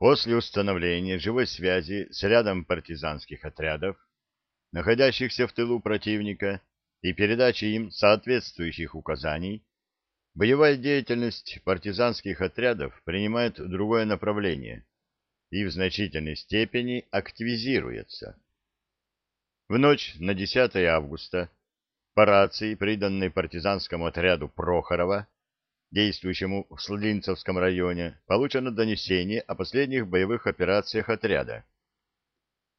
После установления живой связи с рядом партизанских отрядов, находящихся в тылу противника, и передачи им соответствующих указаний, боевая деятельность партизанских отрядов принимает другое направление и в значительной степени активизируется. В ночь на 10 августа по рации, приданной партизанскому отряду Прохорова, действующему в Сладинцевском районе, получено донесение о последних боевых операциях отряда.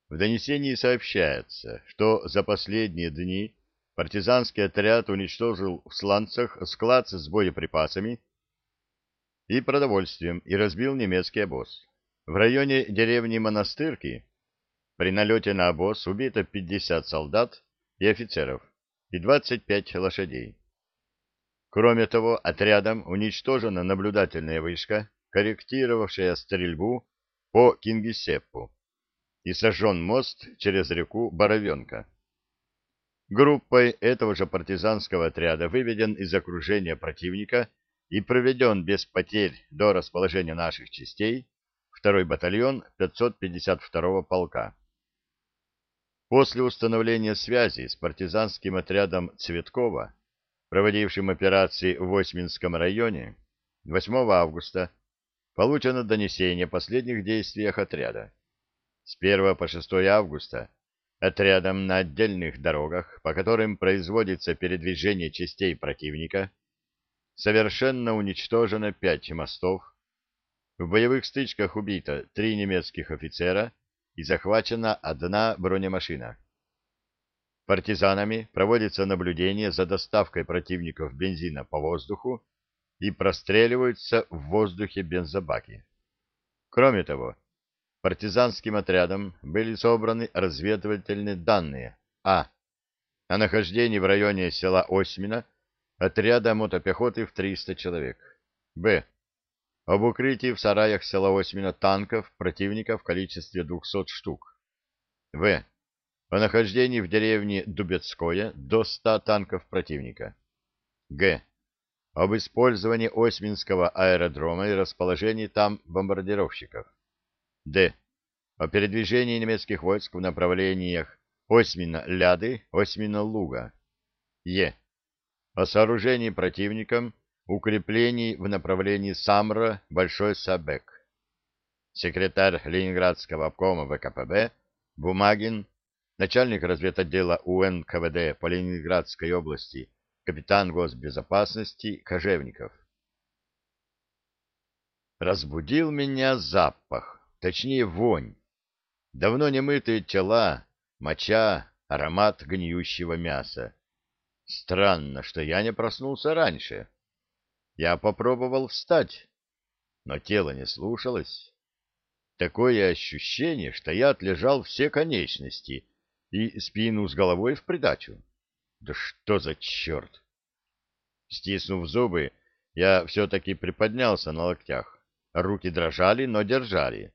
В донесении сообщается, что за последние дни партизанский отряд уничтожил в Сланцах склад с боеприпасами и продовольствием и разбил немецкий обоз. В районе деревни Монастырки при налете на обоз убито 50 солдат и офицеров и 25 лошадей. Кроме того, отрядом уничтожена наблюдательная вышка, корректировавшая стрельбу по Кингисеппу, и сожжен мост через реку Боровенка. Группой этого же партизанского отряда выведен из окружения противника и проведен без потерь до расположения наших частей второй батальон 552-го полка. После установления связи с партизанским отрядом Цветкова, проводившим операции в Восьминском районе, 8 августа получено донесение о последних действиях отряда. С 1 по 6 августа отрядом на отдельных дорогах, по которым производится передвижение частей противника, совершенно уничтожено пять мостов, в боевых стычках убито три немецких офицера и захвачена одна бронемашина. Партизанами проводится наблюдение за доставкой противников бензина по воздуху и простреливаются в воздухе бензобаки. Кроме того, партизанским отрядом были собраны разведывательные данные А. О нахождении в районе села Осьмина отряда мотопехоты в 300 человек. Б об укрытии в сараях села Осьмина танков противника в количестве 200 штук. В. О нахождении в деревне Дубецкое до 100 танков противника. Г. Об использовании Осьминского аэродрома и расположении там бомбардировщиков. Д. О передвижении немецких войск в направлениях Осьмина-Ляды, Осьмина-Луга. Е. О сооружении противником укреплений в направлении Самра Большой Сабек. Секретарь Ленинградского обкома ВКПБ Бумагин, начальник разведотдела УНКВД по Ленинградской области, капитан госбезопасности Кожевников. Разбудил меня запах, точнее вонь. Давно не мытые тела, моча, аромат гниющего мяса. Странно, что я не проснулся раньше. Я попробовал встать, но тело не слушалось. Такое ощущение, что я отлежал все конечности и спину с головой в придачу. Да что за черт! Стиснув зубы, я все-таки приподнялся на локтях. Руки дрожали, но держали.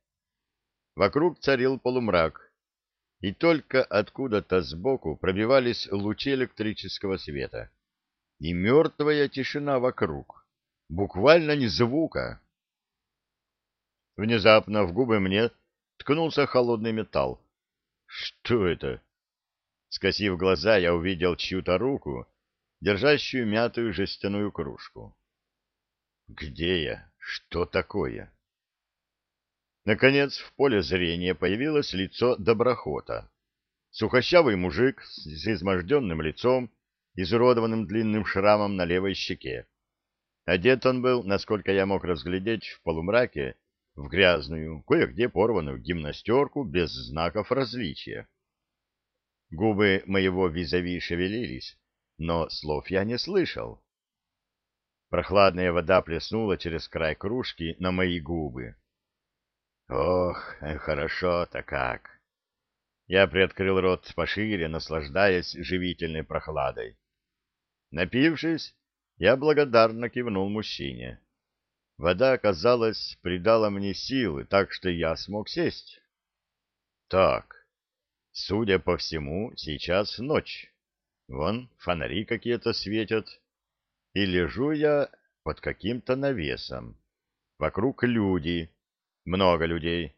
Вокруг царил полумрак, и только откуда-то сбоку пробивались лучи электрического света. И мертвая тишина вокруг. Буквально ни звука. Внезапно в губы мне ткнулся холодный металл. Что это? Скосив глаза, я увидел чью-то руку, держащую мятую жестяную кружку. Где я? Что такое? Наконец в поле зрения появилось лицо доброхота. Сухощавый мужик с изможденным лицом, изуродованным длинным шрамом на левой щеке. Одет он был, насколько я мог разглядеть в полумраке, в грязную, кое-где порванную гимнастерку без знаков различия. Губы моего визави шевелились, но слов я не слышал. Прохладная вода плеснула через край кружки на мои губы. Ох, хорошо-то как! Я приоткрыл рот пошире, наслаждаясь живительной прохладой. Напившись, я благодарно кивнул мужчине. Вода, казалось, придала мне силы, так что я смог сесть. Так, судя по всему, сейчас ночь. Вон фонари какие-то светят. И лежу я под каким-то навесом. Вокруг люди. Много людей.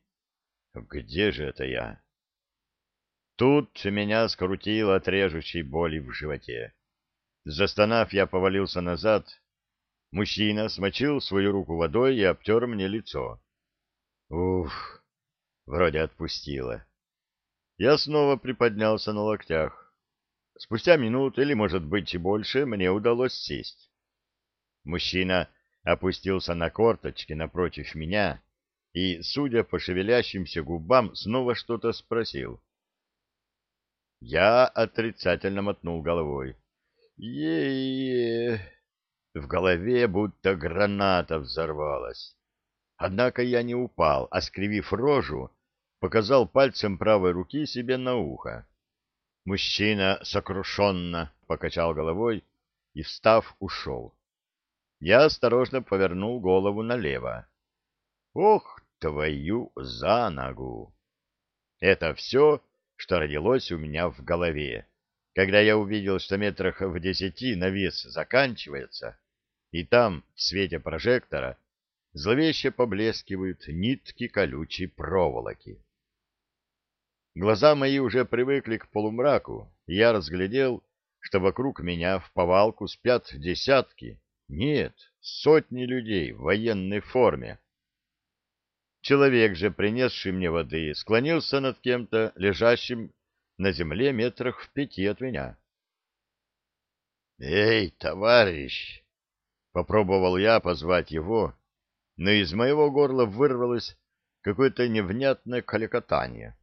Где же это я? Тут меня скрутило от режущей боли в животе. Застонав, я повалился назад. Мужчина смочил свою руку водой и обтер мне лицо. Уф, вроде отпустило. Я снова приподнялся на локтях. Спустя минут, или, может быть, и больше, мне удалось сесть. Мужчина опустился на корточки напротив меня и, судя по шевелящимся губам, снова что-то спросил. Я отрицательно мотнул головой. Е-е-е! В голове будто граната взорвалась. Однако я не упал, а, скривив рожу, показал пальцем правой руки себе на ухо. Мужчина сокрушенно покачал головой и, встав, ушел. Я осторожно повернул голову налево. Ох, твою за ногу! Это все, что родилось у меня в голове, когда я увидел, что метрах в десяти навес заканчивается, и там, в свете прожектора, зловеще поблескивают нитки колючей проволоки. Глаза мои уже привыкли к полумраку, и я разглядел, что вокруг меня в повалку спят десятки, нет, сотни людей в военной форме, Человек же, принесший мне воды, склонился над кем-то, лежащим на земле метрах в пяти от меня. «Эй, товарищ!» — попробовал я позвать его, но из моего горла вырвалось какое-то невнятное каликотание.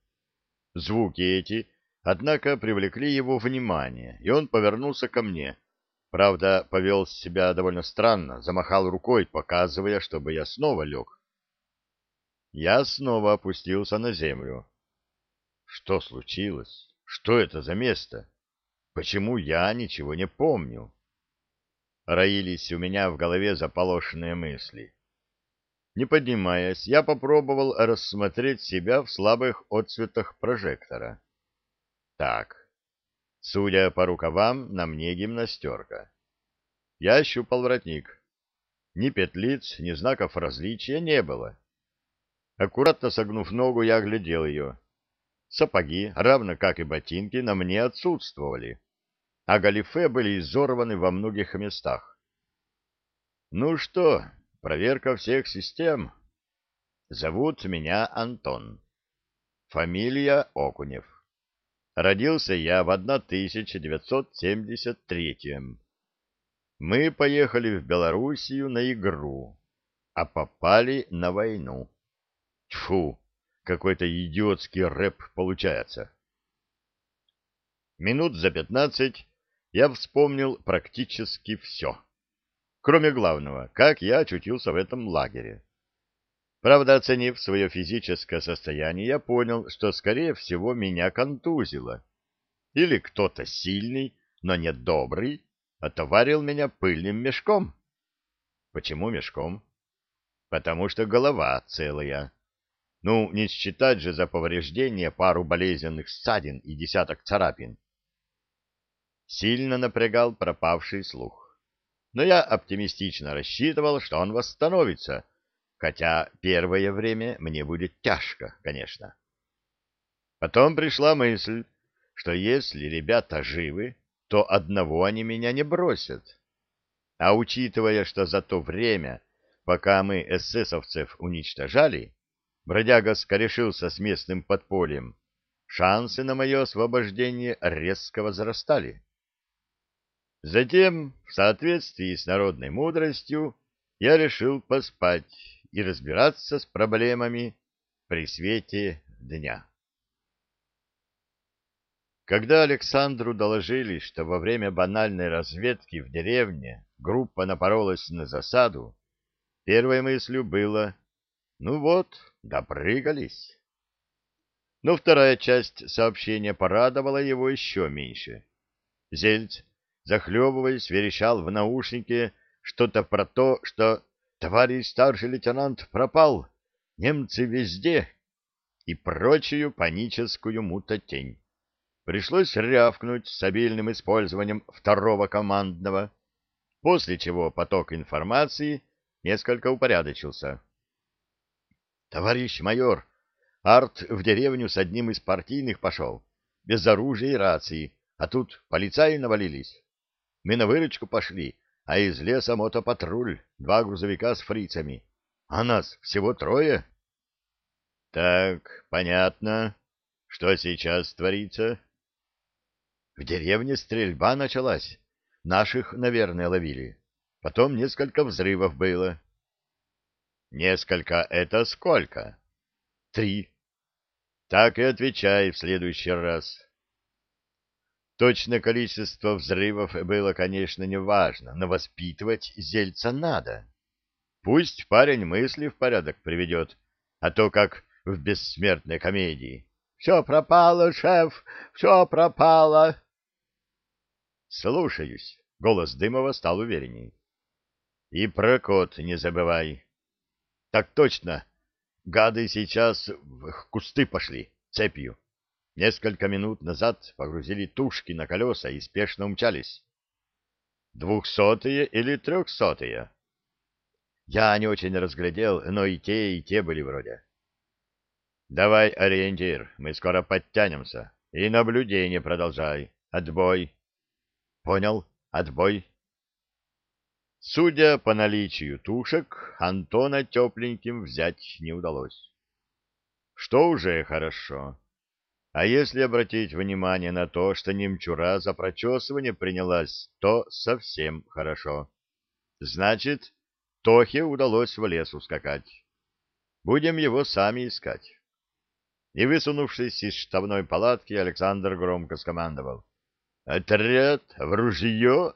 Звуки эти, однако, привлекли его внимание, и он повернулся ко мне. Правда, повел себя довольно странно, замахал рукой, показывая, чтобы я снова лег. Я снова опустился на землю. Что случилось? Что это за место? Почему я ничего не помню? Роились у меня в голове заполошенные мысли. Не поднимаясь, я попробовал рассмотреть себя в слабых отцветах прожектора. Так, судя по рукавам, на мне гимнастерка. Я щупал воротник. Ни петлиц, ни знаков различия не было. Аккуратно согнув ногу, я оглядел ее. Сапоги, равно как и ботинки, на мне отсутствовали, а галифе были изорваны во многих местах. Ну что, проверка всех систем. Зовут меня Антон. Фамилия Окунев. Родился я в 1973-м. Мы поехали в Белоруссию на игру, а попали на войну. Тьфу, какой-то идиотский рэп получается. Минут за пятнадцать я вспомнил практически все. Кроме главного, как я очутился в этом лагере. Правда, оценив свое физическое состояние, я понял, что, скорее всего, меня контузило. Или кто-то сильный, но не добрый, отоварил меня пыльным мешком. Почему мешком? Потому что голова целая. Ну, не считать же за повреждение пару болезненных ссадин и десяток царапин. Сильно напрягал пропавший слух. Но я оптимистично рассчитывал, что он восстановится, хотя первое время мне будет тяжко, конечно. Потом пришла мысль, что если ребята живы, то одного они меня не бросят. А учитывая, что за то время, пока мы эсэсовцев уничтожали, бродяга скорешился с местным подпольем, шансы на мое освобождение резко возрастали. Затем, в соответствии с народной мудростью, я решил поспать и разбираться с проблемами при свете дня. Когда Александру доложили, что во время банальной разведки в деревне группа напоролась на засаду, первой мыслью было «Ну вот, Допрыгались. Но вторая часть сообщения порадовала его еще меньше. Зельц, захлебываясь, верещал в наушнике что-то про то, что товарищ старший лейтенант пропал, немцы везде, и прочую паническую мутатень. Пришлось рявкнуть с обильным использованием второго командного, после чего поток информации несколько упорядочился. — Товарищ майор, Арт в деревню с одним из партийных пошел, без оружия и рации, а тут полицаи навалились. Мы на выручку пошли, а из леса мотопатруль, два грузовика с фрицами. А нас всего трое. — Так, понятно. Что сейчас творится? В деревне стрельба началась. Наших, наверное, ловили. Потом несколько взрывов было. Несколько — это сколько? Три. Так и отвечай в следующий раз. Точное количество взрывов было, конечно, не важно, но воспитывать зельца надо. Пусть парень мысли в порядок приведет, а то как в бессмертной комедии. «Все пропало, шеф, все пропало!» «Слушаюсь», — голос Дымова стал уверенней. «И про кот не забывай». «Так точно. Гады сейчас в кусты пошли, цепью. Несколько минут назад погрузили тушки на колеса и спешно умчались. Двухсотые или трехсотые? Я не очень разглядел, но и те, и те были вроде. Давай ориентир, мы скоро подтянемся. И наблюдение продолжай. Отбой. Понял, отбой. Судя по наличию тушек, Антона тепленьким взять не удалось. Что уже хорошо. А если обратить внимание на то, что немчура за прочесывание принялась, то совсем хорошо. Значит, Тохе удалось в лес ускакать. Будем его сами искать. И, высунувшись из штабной палатки, Александр громко скомандовал. «Отряд! В ружье!»